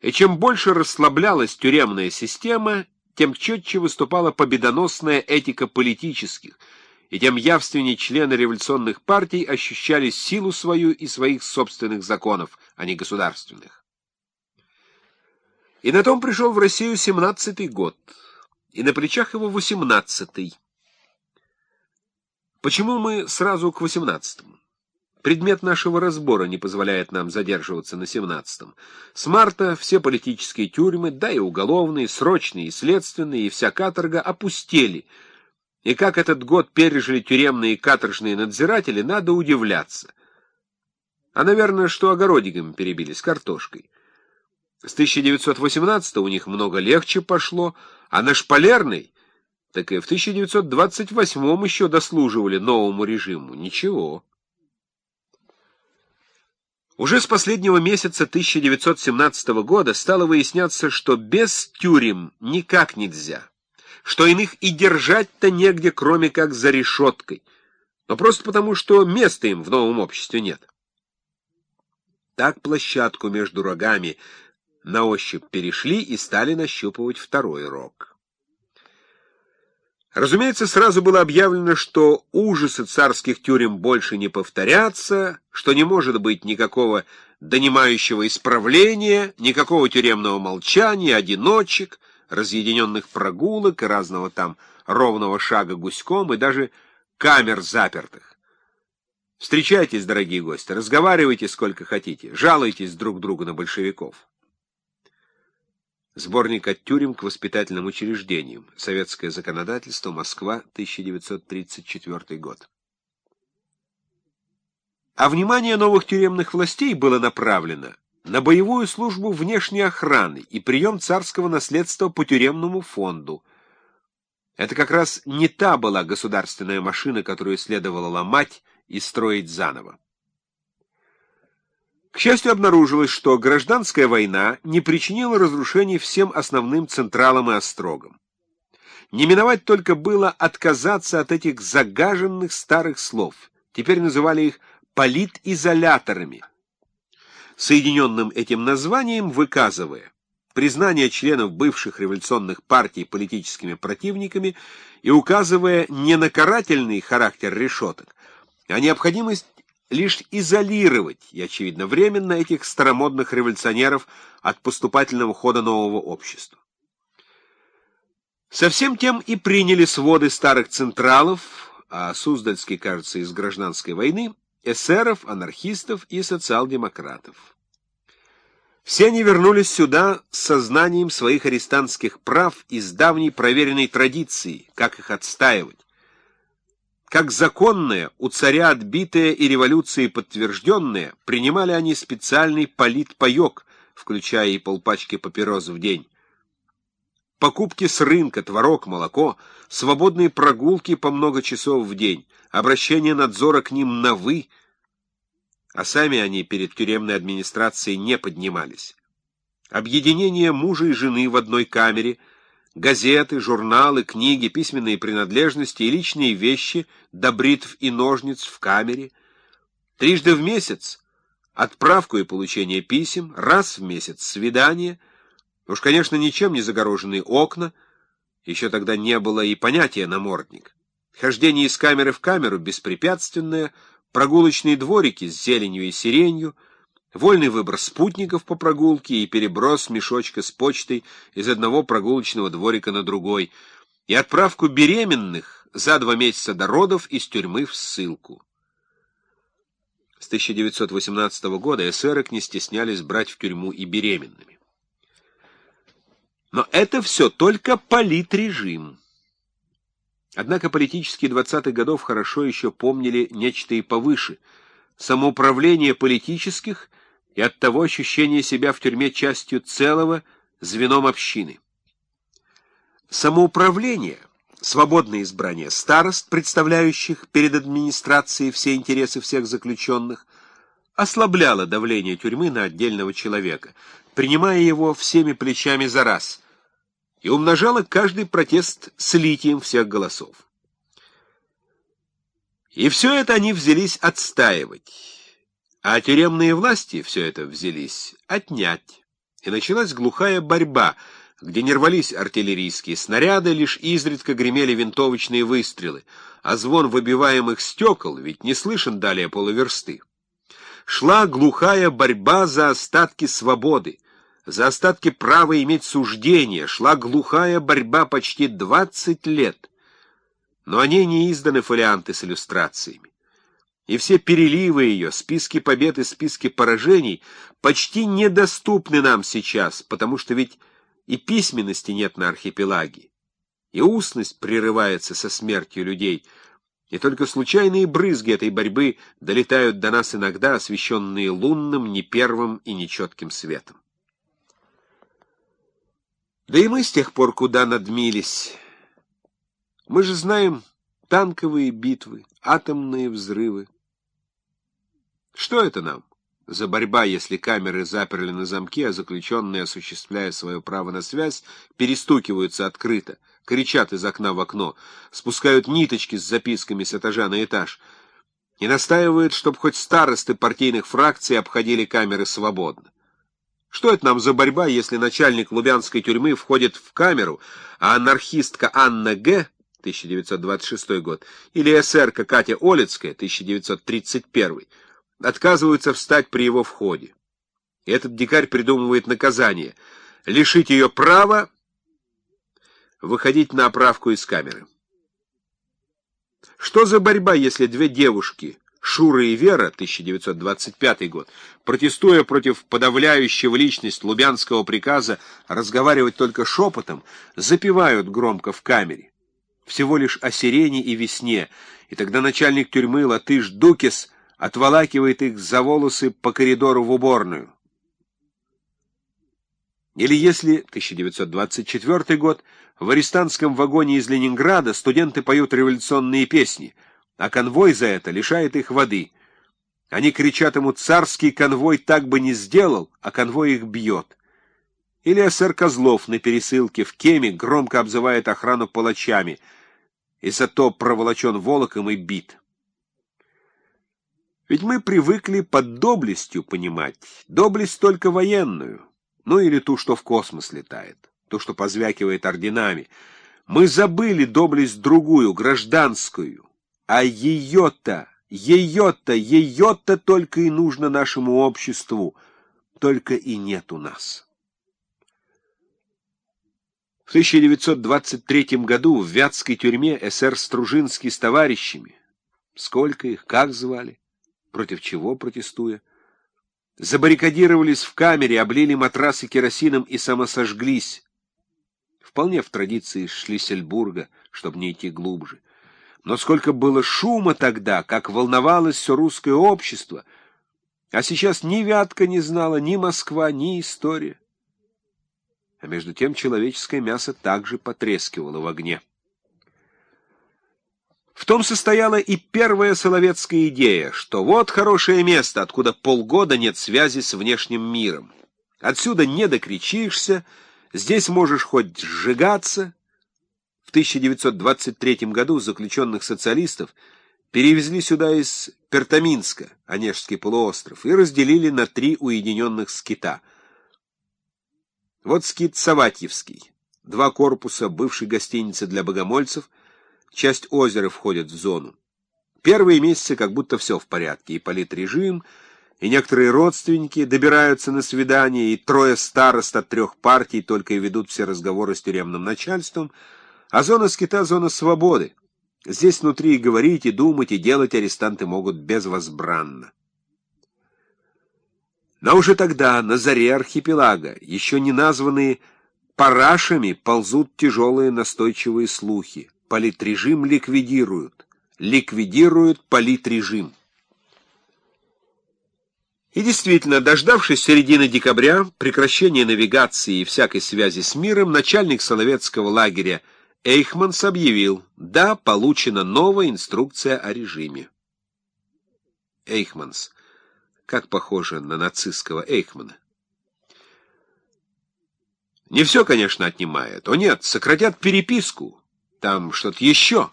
И чем больше расслаблялась тюремная система, тем четче выступала победоносная этика политических, и тем явственнее члены революционных партий ощущали силу свою и своих собственных законов, а не государственных. И на том пришел в Россию семнадцатый год, и на плечах его восемнадцатый. Почему мы сразу к восемнадцатому? Предмет нашего разбора не позволяет нам задерживаться на семнадцатом. С марта все политические тюрьмы, да и уголовные, срочные и следственные, и вся каторга опустели. И как этот год пережили тюремные и каторжные надзиратели, надо удивляться. А, наверное, что огородиками перебили с картошкой. С 1918 у них много легче пошло, а на шпалерной, так и в 1928 еще дослуживали новому режиму. Ничего. Уже с последнего месяца 1917 года стало выясняться, что без тюрем никак нельзя, что иных и держать-то негде, кроме как за решеткой, но просто потому, что места им в новом обществе нет. Так площадку между рогами на ощупь перешли и стали нащупывать второй рог. Разумеется, сразу было объявлено, что ужасы царских тюрем больше не повторятся, что не может быть никакого донимающего исправления, никакого тюремного молчания, одиночек, разъединенных прогулок и разного там ровного шага гуськом и даже камер запертых. Встречайтесь, дорогие гости, разговаривайте сколько хотите, жалуйтесь друг другу на большевиков. Сборник от тюрем к воспитательным учреждениям. Советское законодательство. Москва, 1934 год. А внимание новых тюремных властей было направлено на боевую службу внешней охраны и прием царского наследства по тюремному фонду. Это как раз не та была государственная машина, которую следовало ломать и строить заново. К счастью, обнаружилось, что гражданская война не причинила разрушений всем основным централам и острогам. Не миновать только было отказаться от этих загаженных старых слов. Теперь называли их политизоляторами, соединенным этим названием выказывая признание членов бывших революционных партий политическими противниками и указывая не на карательный характер решеток, а необходимость лишь изолировать, и, очевидно, временно этих старомодных революционеров от поступательного хода нового общества. Совсем тем и приняли своды старых централов, а Суздальский, кажется, из гражданской войны, эсеров, анархистов и социал-демократов. Все они вернулись сюда с сознанием своих арестантских прав и с давней проверенной традицией, как их отстаивать, как законное, у царя отбитое и революцией подтвержденное, принимали они специальный политпаек, включая и полпачки папирос в день. Покупки с рынка, творог, молоко, свободные прогулки по много часов в день, обращение надзора к ним на «вы», а сами они перед тюремной администрацией не поднимались. Объединение мужа и жены в одной камере — газеты, журналы, книги, письменные принадлежности и личные вещи до бритв и ножниц в камере. Трижды в месяц отправку и получение писем, раз в месяц свидание. Уж, конечно, ничем не загороженные окна, еще тогда не было и понятия намордник. Хождение из камеры в камеру беспрепятственное, прогулочные дворики с зеленью и сиренью — Вольный выбор спутников по прогулке и переброс мешочка с почтой из одного прогулочного дворика на другой, и отправку беременных за два месяца до родов из тюрьмы в ссылку. С 1918 года эсерок не стеснялись брать в тюрьму и беременными. Но это все только политрежим. Однако политические 20-х годов хорошо еще помнили нечто и повыше — самоуправление политических и оттого ощущение себя в тюрьме частью целого, звеном общины. Самоуправление, свободное избрание старост, представляющих перед администрацией все интересы всех заключенных, ослабляло давление тюрьмы на отдельного человека, принимая его всеми плечами за раз, и умножало каждый протест слитием всех голосов. И все это они взялись отстаивать. А тюремные власти все это взялись отнять. и началась глухая борьба, где не рвались артиллерийские снаряды, лишь изредка гремели винтовочные выстрелы, а звон выбиваемых стекол ведь не слышен далее полуверсты. Шла глухая борьба за остатки свободы, за остатки права иметь суждение, шла глухая борьба почти двадцать лет. Но о ней не изданы фолианты с иллюстрациями. И все переливы ее, списки побед и списки поражений почти недоступны нам сейчас, потому что ведь и письменности нет на архипелаге, и устность прерывается со смертью людей, и только случайные брызги этой борьбы долетают до нас иногда, освещенные лунным, не первым и нечетким светом. Да и мы с тех пор куда надмились. Мы же знаем танковые битвы, атомные взрывы. Что это нам? За борьба, если камеры заперли на замке, а заключенные, осуществляя свое право на связь, перестукиваются открыто, кричат из окна в окно, спускают ниточки с записками с этажа на этаж и настаивают, чтобы хоть старосты партийных фракций обходили камеры свободно. Что это нам за борьба, если начальник Лубянской тюрьмы входит в камеру, а анархистка Анна Г., 1926 год, или эсерка Катя Олецкая, 1931 отказываются встать при его входе. Этот дикарь придумывает наказание — лишить ее права выходить на оправку из камеры. Что за борьба, если две девушки, Шура и Вера, 1925 год, протестуя против подавляющего личность Лубянского приказа разговаривать только шепотом, запевают громко в камере? Всего лишь о сирене и весне, и тогда начальник тюрьмы Латыш Дукис — отволакивает их за волосы по коридору в уборную. Или если, 1924 год, в арестантском вагоне из Ленинграда студенты поют революционные песни, а конвой за это лишает их воды. Они кричат ему «Царский конвой так бы не сделал», а конвой их бьет. Или эсэр Козлов на пересылке в Кеме громко обзывает охрану палачами, и зато проволочен волоком и бит. Ведь мы привыкли под доблестью понимать доблесть только военную, ну или ту, что в космос летает, ту, что позвякивает орденами. Мы забыли доблесть другую, гражданскую, а ее-то, ее-то, ее-то только и нужно нашему обществу, только и нет у нас. В 1923 году в Вятской тюрьме СР Стружинский с товарищами, сколько их, как звали, Против чего протестуя? Забаррикадировались в камере, облили матрасы керосином и самосожглись. Вполне в традиции Шлиссельбурга, чтобы не идти глубже. Но сколько было шума тогда, как волновалось все русское общество. А сейчас ни Вятка не знала, ни Москва, ни история. А между тем человеческое мясо также потрескивало в огне. В том состояла и первая соловецкая идея, что вот хорошее место, откуда полгода нет связи с внешним миром. Отсюда не докричишься, здесь можешь хоть сжигаться. В 1923 году заключенных социалистов перевезли сюда из Пертаминска, Онежский полуостров, и разделили на три уединенных скита. Вот скит Саватьевский, два корпуса бывшей гостиницы для богомольцев — часть озера входит в зону. Первые месяцы как будто все в порядке, и политрежим, и некоторые родственники добираются на свидание, и трое старост от трех партий только и ведут все разговоры с тюремным начальством, а зона скита — зона свободы. Здесь внутри и говорить, и думать, и делать арестанты могут безвозбранно. Но уже тогда, на заре архипелага, еще не названные парашами, ползут тяжелые настойчивые слухи. Политрежим ликвидируют. Ликвидируют политрежим. И действительно, дождавшись середины декабря, прекращения навигации и всякой связи с миром, начальник Соловецкого лагеря Эйхманс объявил, да, получена новая инструкция о режиме. Эйхманс. Как похоже на нацистского Эйхмана. Не все, конечно, отнимает. О нет, сократят переписку там что-то еще,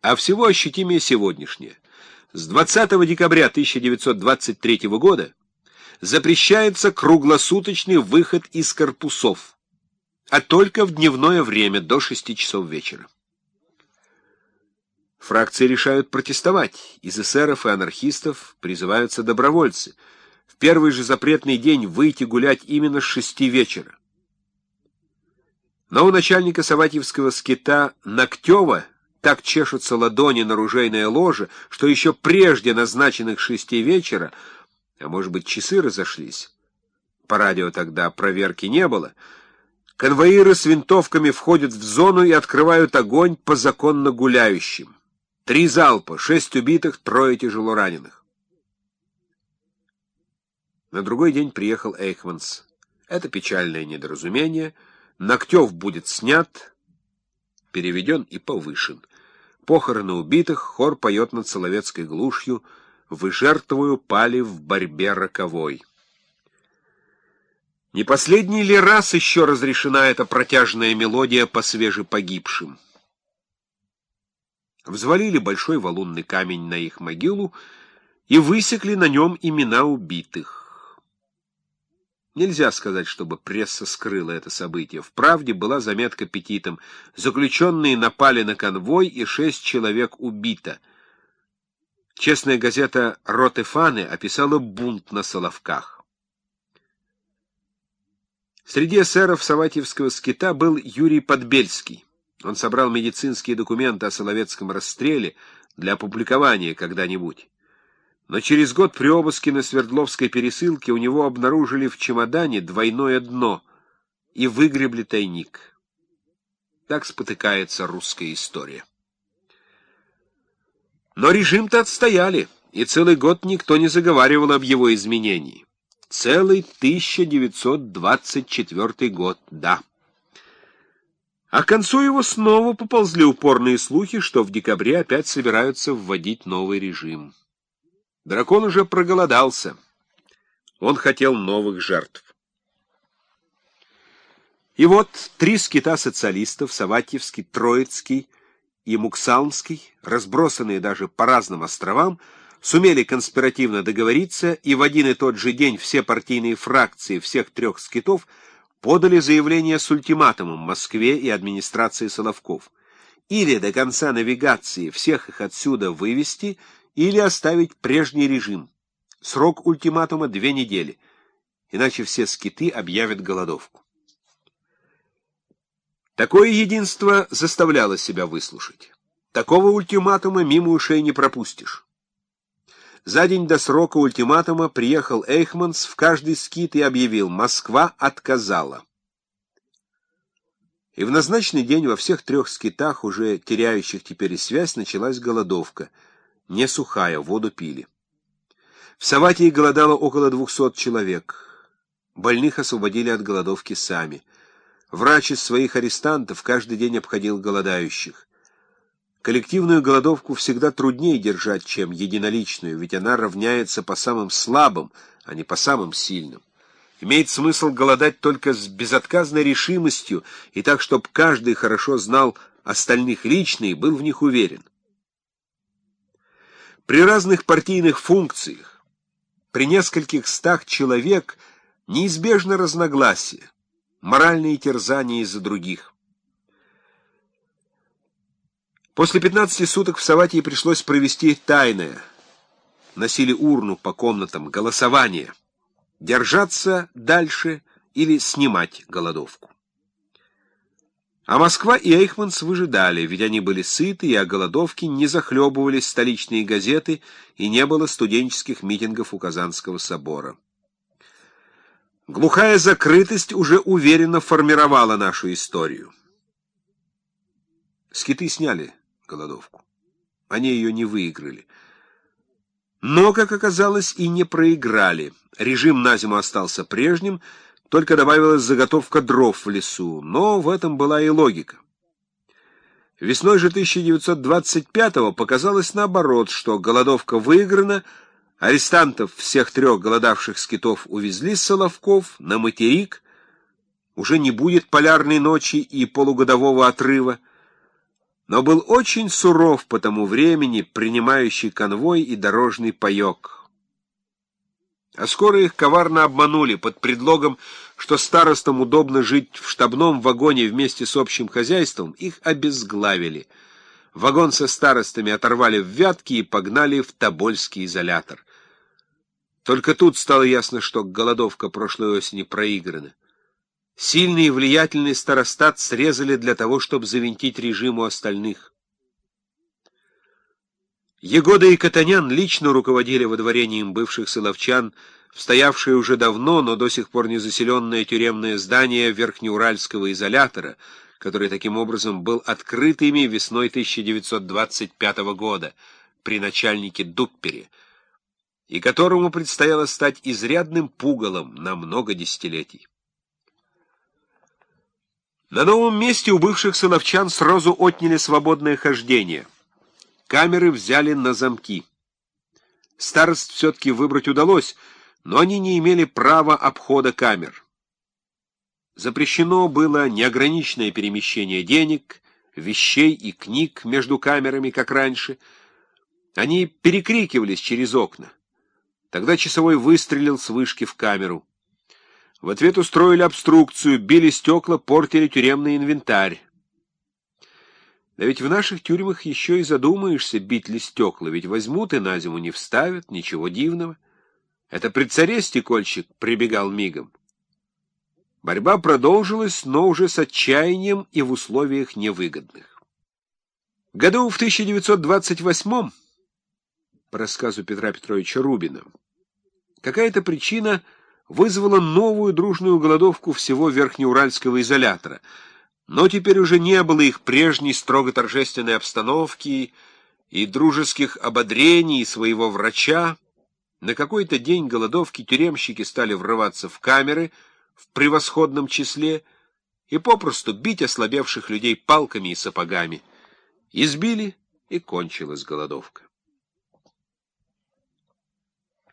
а всего ощутимее сегодняшнее. С 20 декабря 1923 года запрещается круглосуточный выход из корпусов, а только в дневное время до 6 часов вечера. Фракции решают протестовать. Из эсеров и анархистов призываются добровольцы. В первый же запретный день выйти гулять именно с шести вечера. Но у начальника Саватьевского скита Ногтева так чешутся ладони на ружейное ложе, что еще прежде назначенных шести вечера, а может быть часы разошлись, по радио тогда проверки не было, конвоиры с винтовками входят в зону и открывают огонь по законно гуляющим. Три залпа, шесть убитых, трое тяжело раненых. На другой день приехал Эйхманс. Это печальное недоразумение. Ногтев будет снят, переведен и повышен. Похороны убитых, хор поет над Соловецкой глушью, «Вы жертвую пали в борьбе роковой». Не последний ли раз еще разрешена эта протяжная мелодия по свежепогибшим? взвалили большой валунный камень на их могилу и высекли на нем имена убитых. Нельзя сказать, чтобы пресса скрыла это событие. В «Правде» была заметка петитом. Заключенные напали на конвой, и шесть человек убито. Честная газета «Ротефаны» описала бунт на Соловках. Среди эсеров Саватьевского скита был Юрий Подбельский. Он собрал медицинские документы о Соловецком расстреле для опубликования когда-нибудь. Но через год при обыске на Свердловской пересылке у него обнаружили в чемодане двойное дно и выгребли тайник. Так спотыкается русская история. Но режим-то отстояли, и целый год никто не заговаривал об его изменении. Целый 1924 год, да. А к концу его снова поползли упорные слухи, что в декабре опять собираются вводить новый режим. Дракон уже проголодался. Он хотел новых жертв. И вот три скита социалистов, Саватьевский, Троицкий и Муксалмский, разбросанные даже по разным островам, сумели конспиративно договориться, и в один и тот же день все партийные фракции всех трех скитов – подали заявление с ультиматумом Москве и администрации Соловков. Или до конца навигации всех их отсюда вывести, или оставить прежний режим. Срок ультиматума две недели, иначе все скиты объявят голодовку. Такое единство заставляло себя выслушать. Такого ультиматума мимо ушей не пропустишь. За день до срока ультиматума приехал Эйхманс в каждый скит и объявил «Москва отказала». И в назначенный день во всех трех скитах, уже теряющих теперь связь, началась голодовка. Не сухая, воду пили. В Саватии голодало около двухсот человек. Больных освободили от голодовки сами. Врач из своих арестантов каждый день обходил голодающих. Коллективную голодовку всегда труднее держать, чем единоличную, ведь она равняется по самым слабым, а не по самым сильным. Имеет смысл голодать только с безотказной решимостью и так, чтобы каждый хорошо знал остальных лично и был в них уверен. При разных партийных функциях, при нескольких стах человек неизбежно разногласия, моральные терзания из-за других. После 15 суток в Саватии пришлось провести тайное. Носили урну по комнатам, голосование. Держаться дальше или снимать голодовку. А Москва и Эйхманс выжидали, ведь они были сыты, и о голодовке не захлебывались столичные газеты, и не было студенческих митингов у Казанского собора. Глухая закрытость уже уверенно формировала нашу историю. Скиты сняли голодовку. Они ее не выиграли. Но, как оказалось, и не проиграли. Режим на зиму остался прежним, только добавилась заготовка дров в лесу, но в этом была и логика. Весной же 1925-го показалось наоборот, что голодовка выиграна, арестантов всех трех голодавших скитов увезли с Соловков на материк, уже не будет полярной ночи и полугодового отрыва, но был очень суров по тому времени, принимающий конвой и дорожный паек. А скоро их коварно обманули под предлогом, что старостам удобно жить в штабном вагоне вместе с общим хозяйством, их обезглавили. Вагон со старостами оторвали в Вятки и погнали в Тобольский изолятор. Только тут стало ясно, что голодовка прошлой осени проиграна. Сильный и влиятельный старостат срезали для того, чтобы завинтить режим у остальных. Егода и Катанян лично руководили водворением бывших сыловчан в стоявшее уже давно, но до сих пор не заселенное тюремное здание Верхнеуральского изолятора, который таким образом был открыт ими весной 1925 года при начальнике Дуппере, и которому предстояло стать изрядным пугалом на много десятилетий. На новом месте у бывших сыновчан сразу отняли свободное хождение — Камеры взяли на замки. Старост все-таки выбрать удалось, но они не имели права обхода камер. Запрещено было неограниченное перемещение денег, вещей и книг между камерами, как раньше. Они перекрикивались через окна. Тогда часовой выстрелил с вышки в камеру. В ответ устроили обструкцию, били стекла, портили тюремный инвентарь. Да ведь в наших тюрьмах еще и задумаешься, бить ли стекла, ведь возьмут и на зиму не вставят, ничего дивного. Это при царе стекольщик прибегал мигом. Борьба продолжилась, но уже с отчаянием и в условиях невыгодных. Году в 1928 по рассказу Петра Петровича Рубина, какая-то причина вызвала новую дружную голодовку всего Верхнеуральского изолятора — но теперь уже не было их прежней строго торжественной обстановки и дружеских ободрений своего врача. На какой-то день голодовки тюремщики стали врываться в камеры в превосходном числе и попросту бить ослабевших людей палками и сапогами. Избили, и кончилась голодовка.